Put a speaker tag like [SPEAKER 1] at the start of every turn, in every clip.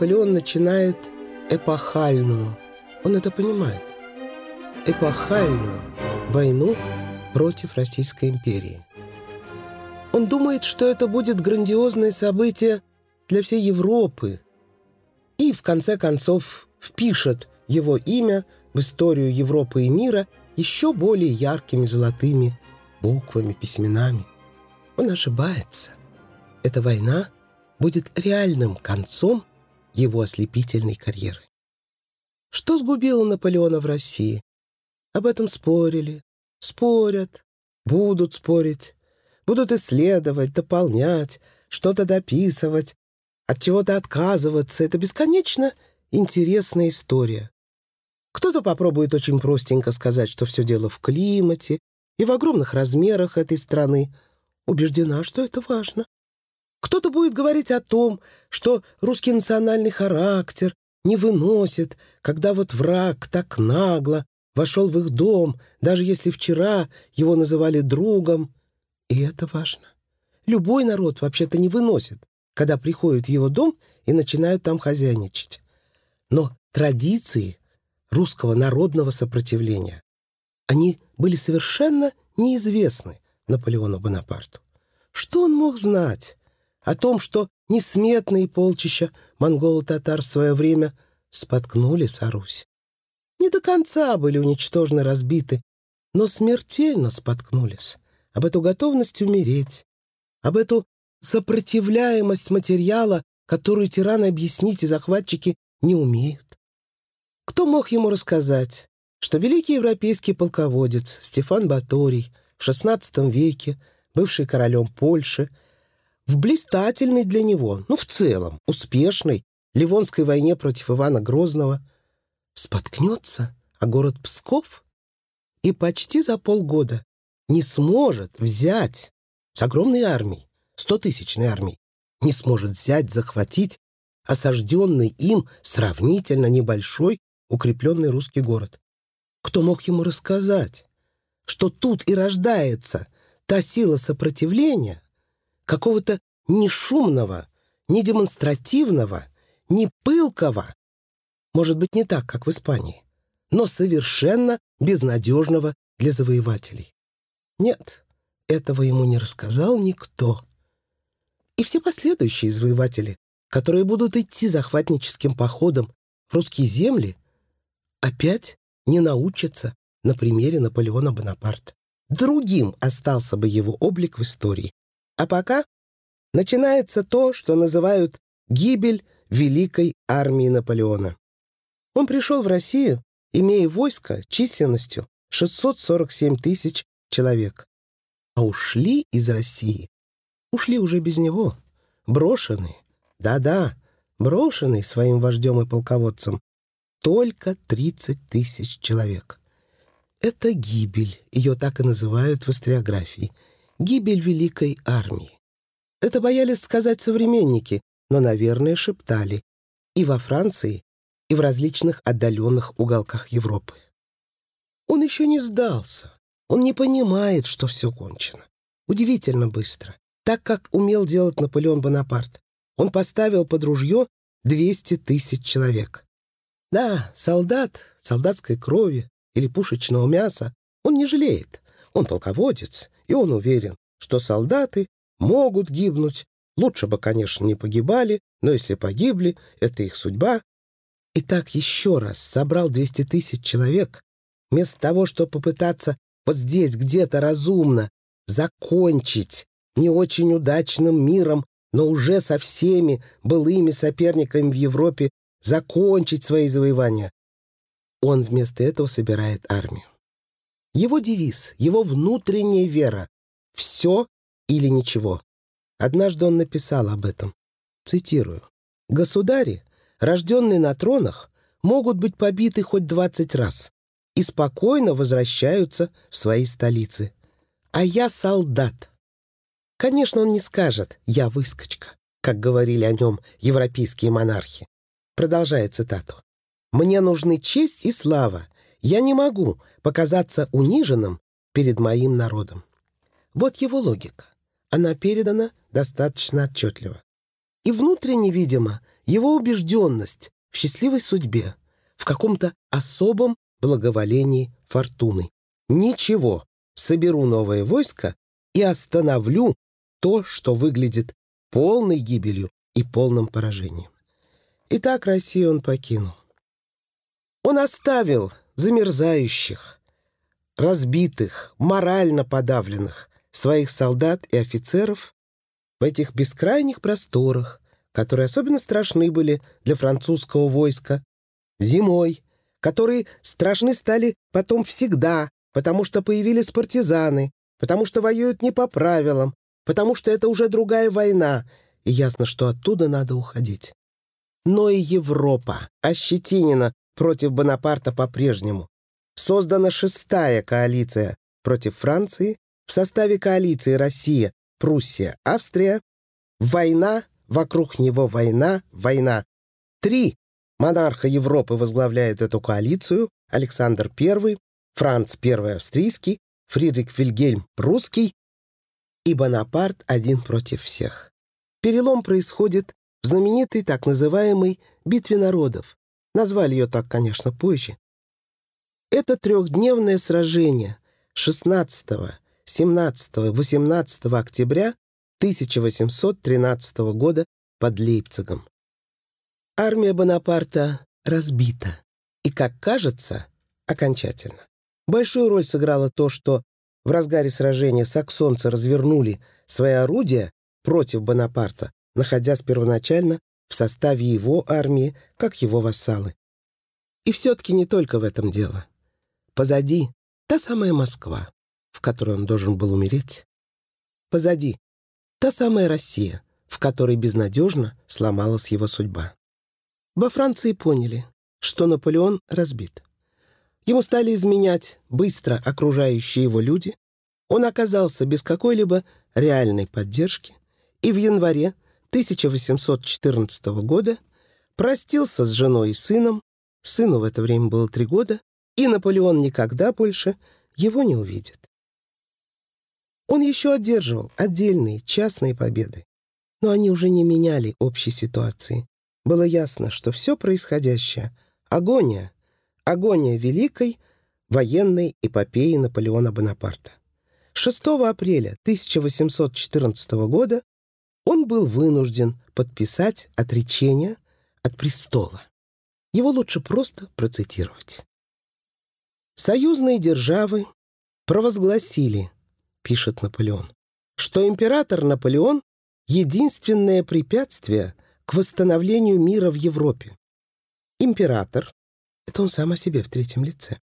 [SPEAKER 1] Наполеон начинает эпохальную, он это понимает, эпохальную войну против Российской империи. Он думает, что это будет грандиозное событие для всей Европы и, в конце концов, впишет его имя в историю Европы и мира еще более яркими золотыми буквами, письменами. Он ошибается. Эта война будет реальным концом его ослепительной карьеры. Что сгубило Наполеона в России? Об этом спорили, спорят, будут спорить, будут исследовать, дополнять, что-то дописывать, от чего-то отказываться. Это бесконечно интересная история. Кто-то попробует очень простенько сказать, что все дело в климате и в огромных размерах этой страны. Убеждена, что это важно. Кто-то будет говорить о том, что русский национальный характер не выносит, когда вот враг так нагло вошел в их дом, даже если вчера его называли другом. И это важно. Любой народ вообще-то не выносит, когда приходят в его дом и начинают там хозяйничать. Но традиции русского народного сопротивления, они были совершенно неизвестны Наполеону Бонапарту. Что он мог знать о том, что несметные полчища монголо-татар в свое время споткнулись о Русь? Не до конца были уничтожены, разбиты, но смертельно споткнулись об эту готовность умереть, об эту сопротивляемость материала, которую тираны объяснить и захватчики не умеют. Кто мог ему рассказать, что великий европейский полководец Стефан Баторий в XVI веке, бывший королем Польши, в блистательной для него, ну, в целом, успешной Ливонской войне против Ивана Грозного, споткнется о город Псков и почти за полгода не сможет взять с огромной армией, стотысячной армией, не сможет взять, захватить осажденный им сравнительно небольшой укрепленный русский город. Кто мог ему рассказать, что тут и рождается та сила сопротивления, какого-то не шумного, не демонстративного, не пылкого, может быть, не так, как в Испании, но совершенно безнадежного для завоевателей. Нет, этого ему не рассказал никто. И все последующие завоеватели, которые будут идти захватническим походом в русские земли, опять не научатся на примере Наполеона Бонапарта. Другим остался бы его облик в истории. А пока начинается то, что называют гибель великой армии Наполеона. Он пришел в Россию, имея войско численностью 647 тысяч человек. А ушли из России. Ушли уже без него. Брошенные. Да-да, брошенные своим вождем и полководцем только 30 тысяч человек. Это гибель, ее так и называют в историографии. Гибель великой армии. Это боялись сказать современники, но, наверное, шептали. И во Франции, и в различных отдаленных уголках Европы. Он еще не сдался. Он не понимает, что все кончено. Удивительно быстро. Так, как умел делать Наполеон Бонапарт. Он поставил под ружье 200 тысяч человек. Да, солдат, солдатской крови или пушечного мяса он не жалеет. Он полководец, и он уверен, что солдаты могут гибнуть. Лучше бы, конечно, не погибали, но если погибли, это их судьба. И так еще раз собрал 200 тысяч человек, вместо того, чтобы попытаться вот здесь где-то разумно закончить не очень удачным миром, но уже со всеми былыми соперниками в Европе закончить свои завоевания. Он вместо этого собирает армию. Его девиз, его внутренняя вера — «все или ничего». Однажды он написал об этом. Цитирую. «Государи, рожденные на тронах, могут быть побиты хоть двадцать раз и спокойно возвращаются в свои столицы. А я солдат». Конечно, он не скажет «я выскочка», как говорили о нем европейские монархи продолжая цитату. «Мне нужны честь и слава. Я не могу показаться униженным перед моим народом». Вот его логика. Она передана достаточно отчетливо. И внутренне, видимо, его убежденность в счастливой судьбе, в каком-то особом благоволении фортуны. Ничего, соберу новое войско и остановлю то, что выглядит полной гибелью и полным поражением. И так Россию он покинул. Он оставил замерзающих, разбитых, морально подавленных своих солдат и офицеров в этих бескрайних просторах, которые особенно страшны были для французского войска, зимой, которые страшны стали потом всегда, потому что появились партизаны, потому что воюют не по правилам, потому что это уже другая война, и ясно, что оттуда надо уходить. Но и Европа ощетинена против Бонапарта по-прежнему. Создана шестая коалиция против Франции в составе коалиции Россия, Пруссия, Австрия. Война, вокруг него война, война. Три монарха Европы возглавляют эту коалицию. Александр I, Франц I австрийский, Фридрих Вильгельм прусский и Бонапарт один против всех. Перелом происходит в знаменитой так называемой «битве народов». Назвали ее так, конечно, позже. Это трехдневное сражение 16, 17, 18 октября 1813 года под Лейпцигом. Армия Бонапарта разбита и, как кажется, окончательно. Большую роль сыграло то, что в разгаре сражения саксонцы развернули свои орудия против Бонапарта, находясь первоначально в составе его армии, как его вассалы. И все-таки не только в этом дело. Позади та самая Москва, в которой он должен был умереть. Позади та самая Россия, в которой безнадежно сломалась его судьба. Во Франции поняли, что Наполеон разбит. Ему стали изменять быстро окружающие его люди. Он оказался без какой-либо реальной поддержки и в январе 1814 года простился с женой и сыном, сыну в это время было три года, и Наполеон никогда больше его не увидит. Он еще одерживал отдельные частные победы, но они уже не меняли общей ситуации. Было ясно, что все происходящее — агония, агония великой военной эпопеи Наполеона Бонапарта. 6 апреля 1814 года он был вынужден подписать отречение от престола. Его лучше просто процитировать. Союзные державы провозгласили, пишет Наполеон, что император Наполеон — единственное препятствие к восстановлению мира в Европе. Император — это он сам о себе в третьем лице.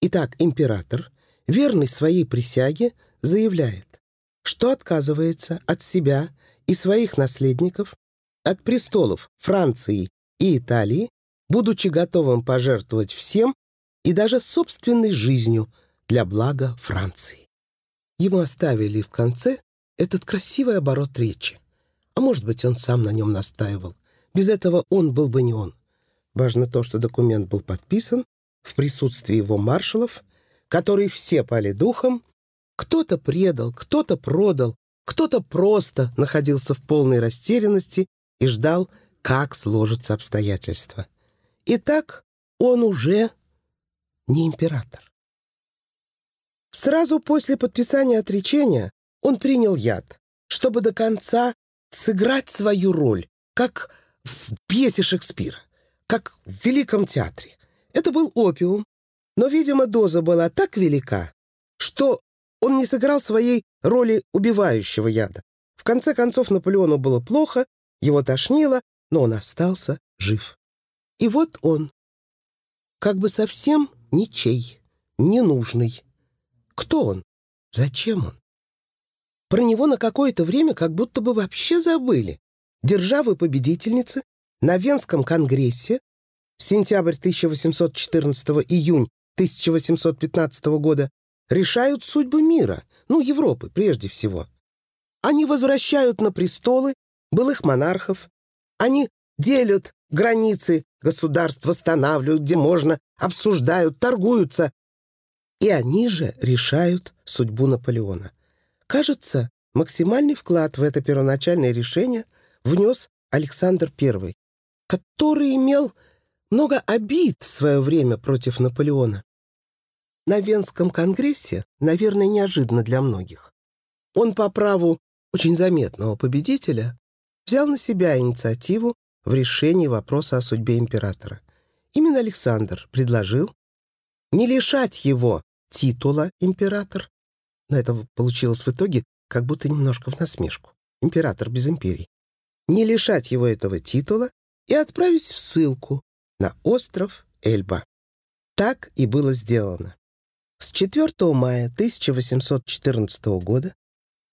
[SPEAKER 1] Итак, император, верный своей присяге, заявляет, что отказывается от себя и своих наследников, от престолов Франции и Италии, будучи готовым пожертвовать всем, и даже собственной жизнью для блага Франции. Ему оставили в конце этот красивый оборот речи. А может быть, он сам на нем настаивал. Без этого он был бы не он. Важно то, что документ был подписан в присутствии его маршалов, которые все пали духом. Кто-то предал, кто-то продал, кто-то просто находился в полной растерянности и ждал, как сложатся обстоятельства. Итак, он уже не император. Сразу после подписания отречения он принял яд, чтобы до конца сыграть свою роль, как в пьесе Шекспира, как в Великом театре. Это был опиум, но, видимо, доза была так велика, что он не сыграл своей роли убивающего яда. В конце концов, Наполеону было плохо, его тошнило, но он остался жив. И вот он, как бы совсем ничей, ненужный. Кто он? Зачем он? Про него на какое-то время как будто бы вообще забыли. Державы-победительницы на Венском конгрессе сентябрь 1814 июнь 1815 года решают судьбы мира, ну, Европы прежде всего. Они возвращают на престолы былых монархов, они делят границы государств, восстанавливают, где можно, обсуждают, торгуются. И они же решают судьбу Наполеона. Кажется, максимальный вклад в это первоначальное решение внес Александр I, который имел много обид в свое время против Наполеона. На Венском конгрессе, наверное, неожиданно для многих, он по праву очень заметного победителя взял на себя инициативу в решении вопроса о судьбе императора. Именно Александр предложил не лишать его титула император, но это получилось в итоге как будто немножко в насмешку. Император без империи. Не лишать его этого титула и отправить в ссылку на остров Эльба. Так и было сделано. С 4 мая 1814 года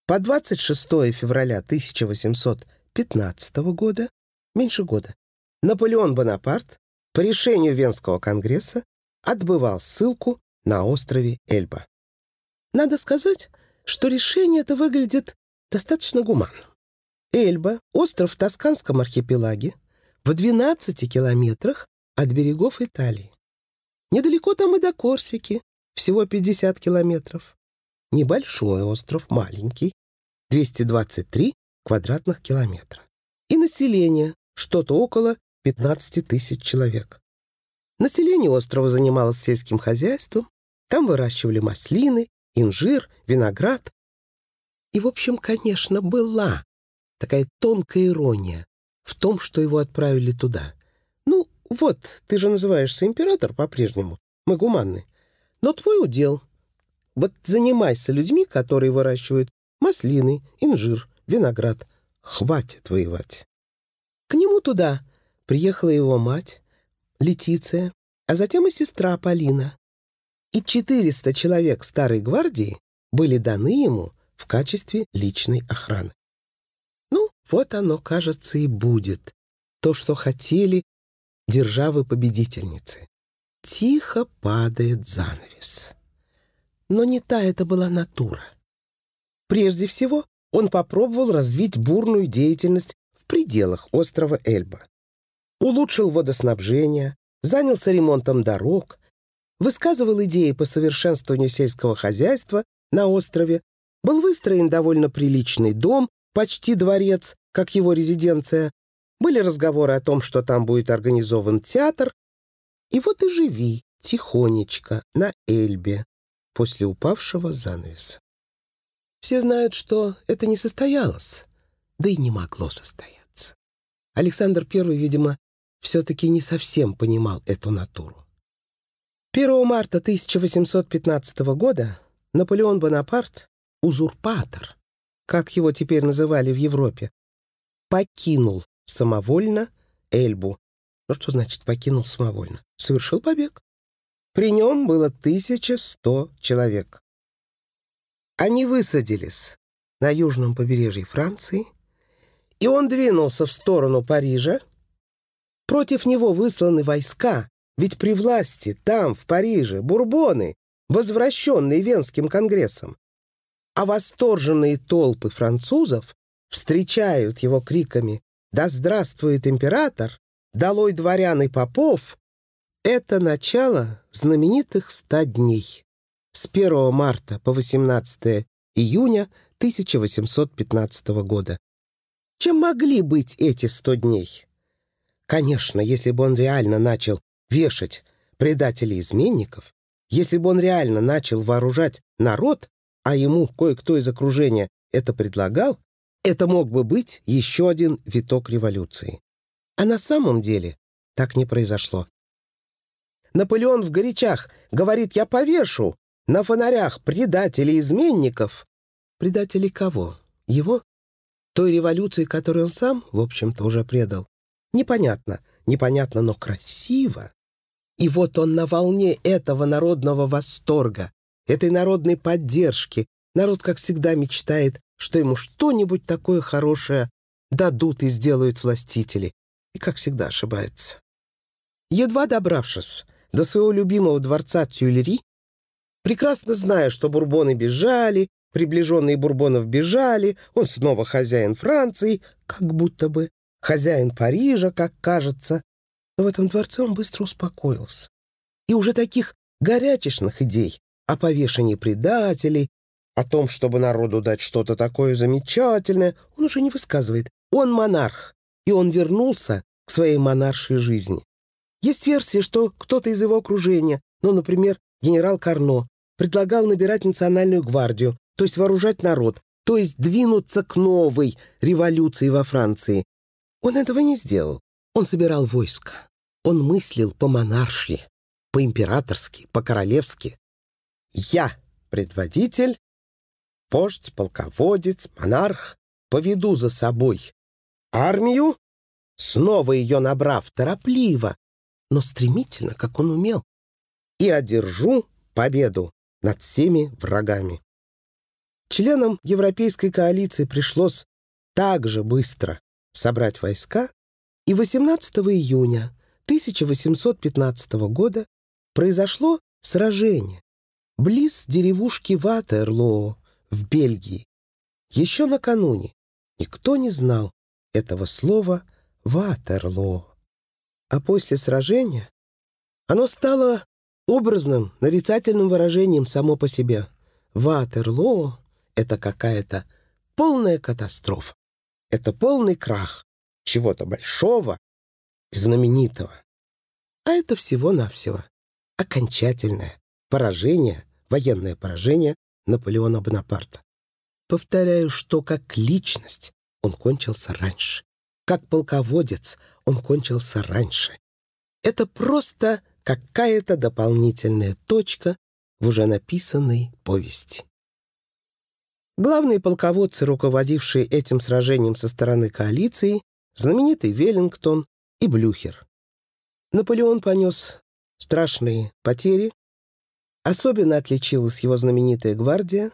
[SPEAKER 1] по 26 февраля 1815 года, меньше года, Наполеон Бонапарт по решению Венского конгресса отбывал ссылку на острове Эльба. Надо сказать, что решение это выглядит достаточно гуманно. Эльба — остров в Тосканском архипелаге, в 12 километрах от берегов Италии. Недалеко там и до Корсики, всего 50 километров. Небольшой остров, маленький, 223 квадратных километра. И население что-то около 15 тысяч человек. Население острова занималось сельским хозяйством, там выращивали маслины, инжир, виноград. И, в общем, конечно, была такая тонкая ирония в том, что его отправили туда. Ну, вот, ты же называешься император по-прежнему, мы гуманны. Но твой удел. Вот занимайся людьми, которые выращивают маслины, инжир, виноград. Хватит воевать. К нему туда приехала его мать, Летиция, а затем и сестра Полина. И 400 человек Старой Гвардии были даны ему в качестве личной охраны. Ну, вот оно, кажется, и будет. То, что хотели державы-победительницы. Тихо падает занавес. Но не та это была натура. Прежде всего, он попробовал развить бурную деятельность в пределах острова Эльба. Улучшил водоснабжение, занялся ремонтом дорог, высказывал идеи по совершенствованию сельского хозяйства на острове, был выстроен довольно приличный дом, почти дворец, как его резиденция, были разговоры о том, что там будет организован театр, и вот и живи тихонечко на Эльбе после упавшего занавеса. Все знают, что это не состоялось, да и не могло состояться. Александр I, видимо, все-таки не совсем понимал эту натуру. 1 марта 1815 года Наполеон Бонапарт, узурпатор, как его теперь называли в Европе, покинул самовольно Эльбу. Ну что значит покинул самовольно? Совершил побег. При нем было 1100 человек. Они высадились на южном побережье Франции, и он двинулся в сторону Парижа. Против него высланы войска, ведь при власти там, в Париже, бурбоны, возвращенные Венским конгрессом. А восторженные толпы французов встречают его криками «Да здравствует император! Долой дворян и попов!» Это начало знаменитых ста дней с 1 марта по 18 июня 1815 года. Чем могли быть эти сто дней? Конечно, если бы он реально начал вешать предателей-изменников, если бы он реально начал вооружать народ, а ему кое-кто из окружения это предлагал, это мог бы быть еще один виток революции. А на самом деле так не произошло. Наполеон в горячах говорит «я повешу» на фонарях предателей-изменников. Предателей кого? Его? Той революции, которую он сам, в общем-то, уже предал. Непонятно, непонятно, но красиво. И вот он на волне этого народного восторга, этой народной поддержки. Народ, как всегда, мечтает, что ему что-нибудь такое хорошее дадут и сделают властители. И, как всегда, ошибается. Едва добравшись до своего любимого дворца Тюильри, прекрасно зная, что бурбоны бежали, приближенные бурбонов бежали, он снова хозяин Франции, как будто бы, хозяин Парижа, как кажется. Но в этом дворце он быстро успокоился. И уже таких горячечных идей о повешении предателей, о том, чтобы народу дать что-то такое замечательное, он уже не высказывает. Он монарх, и он вернулся к своей монаршей жизни. Есть версия, что кто-то из его окружения, ну, например, генерал Карно, предлагал набирать национальную гвардию, то есть вооружать народ, то есть двинуться к новой революции во Франции. Он этого не сделал. Он собирал войско. Он мыслил по-монарши, по-императорски, по-королевски. Я предводитель, вождь, полководец, монарх, поведу за собой армию, снова ее набрав торопливо, но стремительно, как он умел, и одержу победу над всеми врагами. Членам Европейской коалиции пришлось также быстро собрать войска, и 18 июня 1815 года произошло сражение близ деревушки Ватерлоо в Бельгии. Еще накануне никто не знал этого слова «Ватерлоо». А после сражения оно стало образным, нарицательным выражением само по себе. Ватерлоо — это какая-то полная катастрофа. Это полный крах чего-то большого и знаменитого. А это всего-навсего окончательное поражение, военное поражение Наполеона Бонапарта. Повторяю, что как личность он кончился раньше. Как полководец он кончился раньше. Это просто какая-то дополнительная точка в уже написанной повести. Главные полководцы, руководившие этим сражением со стороны коалиции, знаменитый Веллингтон и Блюхер. Наполеон понес страшные потери. Особенно отличилась его знаменитая гвардия,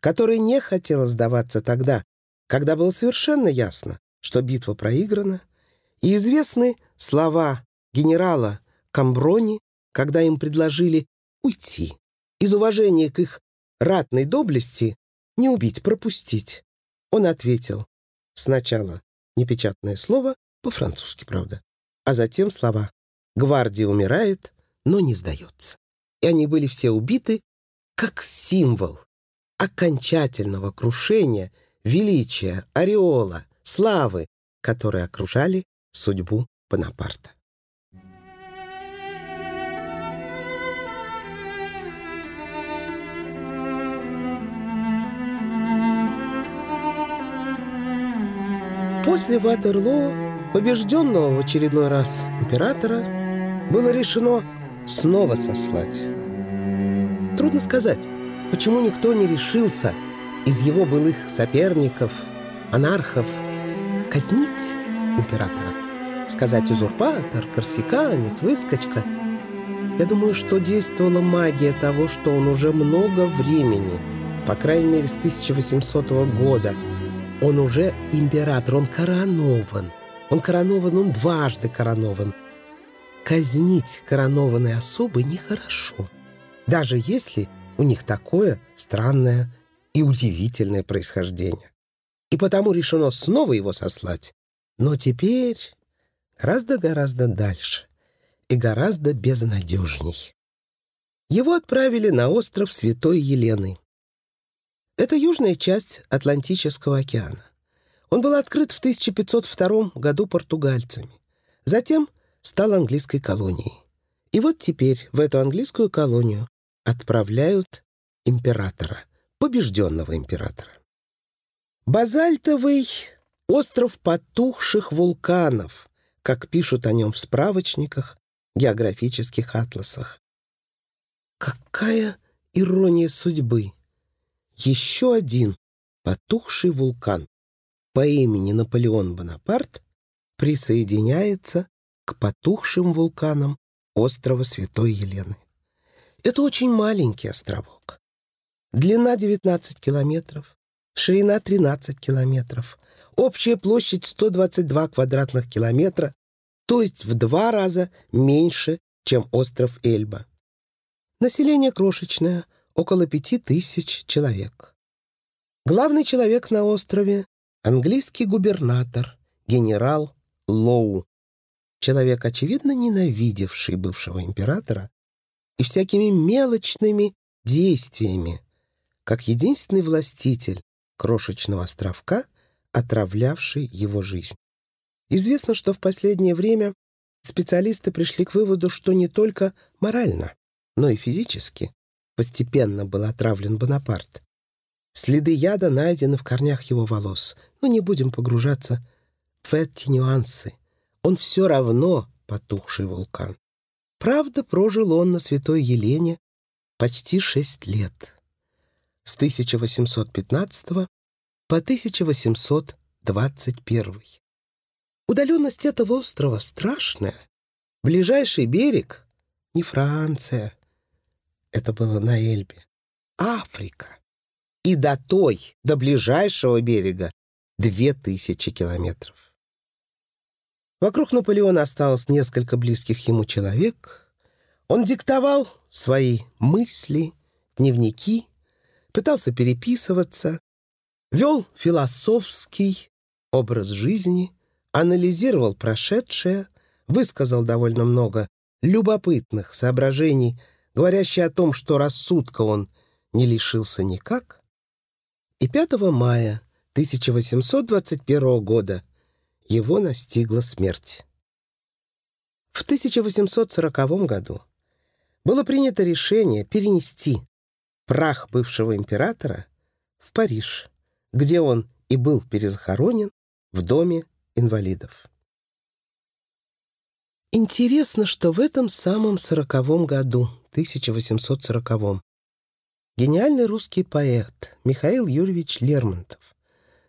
[SPEAKER 1] которая не хотела сдаваться тогда, когда было совершенно ясно, что битва проиграна, и известны слова генерала Камброни, когда им предложили уйти. Из уважения к их ратной доблести не убить, пропустить. Он ответил сначала непечатное слово, по-французски, правда, а затем слова «Гвардия умирает, но не сдается». И они были все убиты как символ окончательного крушения, величия, ореола, славы, которые окружали судьбу Бонапарта. После Ватерлоо, побежденного в очередной раз императора, было решено снова сослать. Трудно сказать, почему никто не решился из его былых соперников, анархов, казнить императора. Сказать узурпатор, корсиканец, выскочка. Я думаю, что действовала магия того, что он уже много времени, по крайней мере с 1800 года, он уже император, он коронован. Он коронован, он дважды коронован. Казнить коронованные особы нехорошо, даже если у них такое странное и удивительное происхождение. И потому решено снова его сослать, но теперь гораздо-гораздо дальше и гораздо безнадежней. Его отправили на остров Святой Елены. Это южная часть Атлантического океана. Он был открыт в 1502 году португальцами. Затем стал английской колонией. И вот теперь в эту английскую колонию отправляют императора, побежденного императора. Базальтовый остров потухших вулканов, как пишут о нем в справочниках, географических атласах. Какая ирония судьбы! еще один потухший вулкан по имени Наполеон Бонапарт присоединяется к потухшим вулканам острова Святой Елены. Это очень маленький островок. Длина 19 километров, ширина 13 километров, общая площадь 122 квадратных километра, то есть в два раза меньше, чем остров Эльба. Население крошечное, около пяти тысяч человек. Главный человек на острове — английский губернатор, генерал Лоу. Человек, очевидно, ненавидевший бывшего императора и всякими мелочными действиями, как единственный властитель крошечного островка, отравлявший его жизнь. Известно, что в последнее время специалисты пришли к выводу, что не только морально, но и физически постепенно был отравлен Бонапарт. Следы яда найдены в корнях его волос, но не будем погружаться в эти нюансы. Он все равно потухший вулкан. Правда, прожил он на Святой Елене почти шесть лет. С 1815 по 1821. Удаленность этого острова страшная. Ближайший берег — не Франция. Это было на Эльбе. Африка. И до той, до ближайшего берега, две тысячи километров. Вокруг Наполеона осталось несколько близких ему человек. Он диктовал свои мысли, дневники, пытался переписываться, вел философский образ жизни, анализировал прошедшее, высказал довольно много любопытных соображений, говорящих о том, что рассудка он не лишился никак. И 5 мая 1821 года его настигла смерть. В 1840 году было принято решение перенести прах бывшего императора в Париж, где он и был перезахоронен в доме инвалидов. Интересно, что в этом самом сороковом году, 1840 гениальный русский поэт Михаил Юрьевич Лермонтов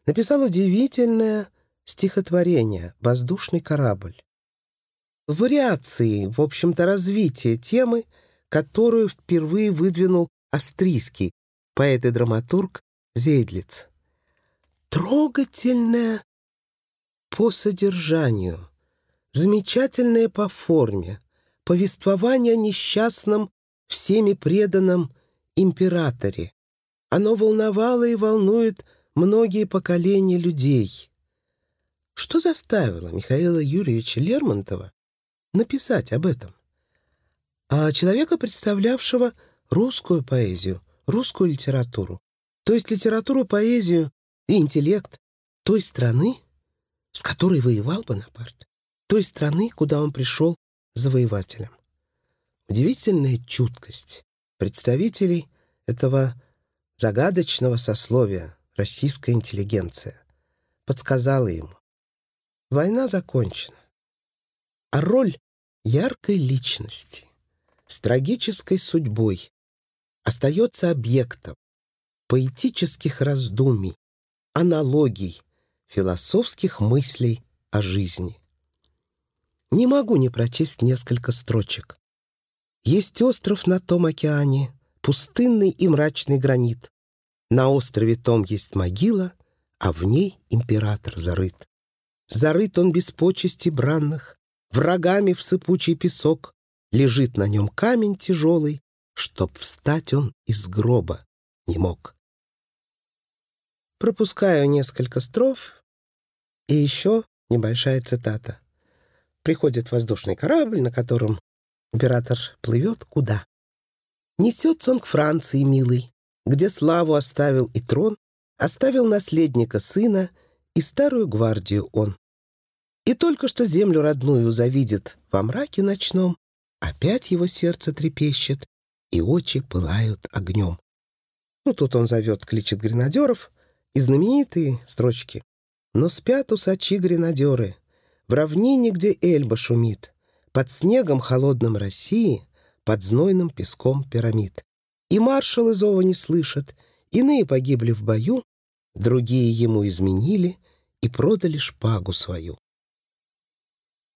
[SPEAKER 1] написал удивительное стихотворение «Воздушный корабль». Вариации, в общем-то, развития темы, которую впервые выдвинул австрийский поэт и драматург Зейдлиц. Трогательная по содержанию, замечательное по форме, повествование о несчастном, всеми преданном императоре. Оно волновало и волнует многие поколения людей. Что заставило Михаила Юрьевича Лермонтова написать об этом? А человека, представлявшего русскую поэзию, русскую литературу, то есть литературу, поэзию и интеллект той страны, с которой воевал Бонапарт, той страны, куда он пришел завоевателем. Удивительная чуткость представителей этого загадочного сословия российская интеллигенция подсказала ему. Война закончена, а роль яркой личности с трагической судьбой остается объектом поэтических раздумий, аналогий, философских мыслей о жизни. Не могу не прочесть несколько строчек. Есть остров на том океане, пустынный и мрачный гранит. На острове том есть могила, а в ней император зарыт. Зарыт он без почести бранных, врагами в сыпучий песок, лежит на нем камень тяжелый, чтоб встать он из гроба не мог. Пропускаю несколько строф, и еще небольшая цитата. Приходит воздушный корабль, на котором император плывет куда? Несется он к Франции, милый, где славу оставил и трон, оставил наследника сына и старую гвардию он. И только что землю родную завидит во мраке ночном, опять его сердце трепещет, и очи пылают огнем. Ну, тут он зовет, кличет гренадеров, и знаменитые строчки. Но спят усачи гренадеры, в равнине, где Эльба шумит, под снегом холодным России, под знойным песком пирамид. И маршалы зова не слышат, иные погибли в бою, другие ему изменили и продали шпагу свою.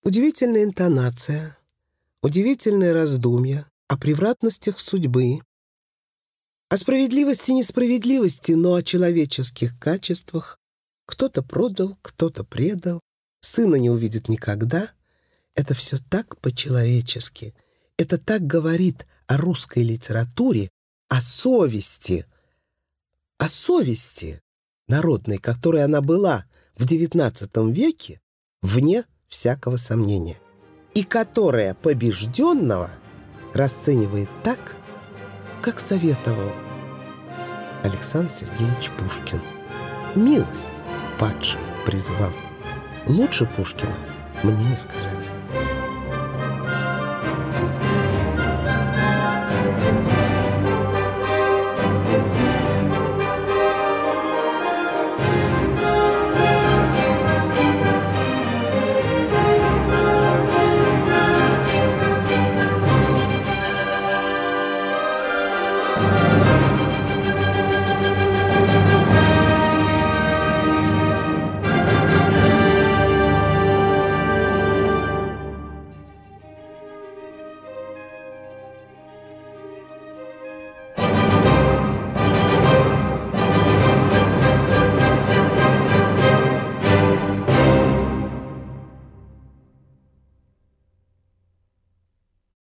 [SPEAKER 1] Удивительная интонация, удивительное раздумье, о превратностях судьбы, о справедливости и несправедливости, но о человеческих качествах. Кто-то продал, кто-то предал, сына не увидит никогда. Это все так по-человечески. Это так говорит о русской литературе, о совести, о совести народной, которой она была в XIX веке, вне всякого сомнения, и которая побежденного — расценивает так, как советовал Александр Сергеевич Пушкин. Милость к падшим призывал. Лучше Пушкина мне не сказать.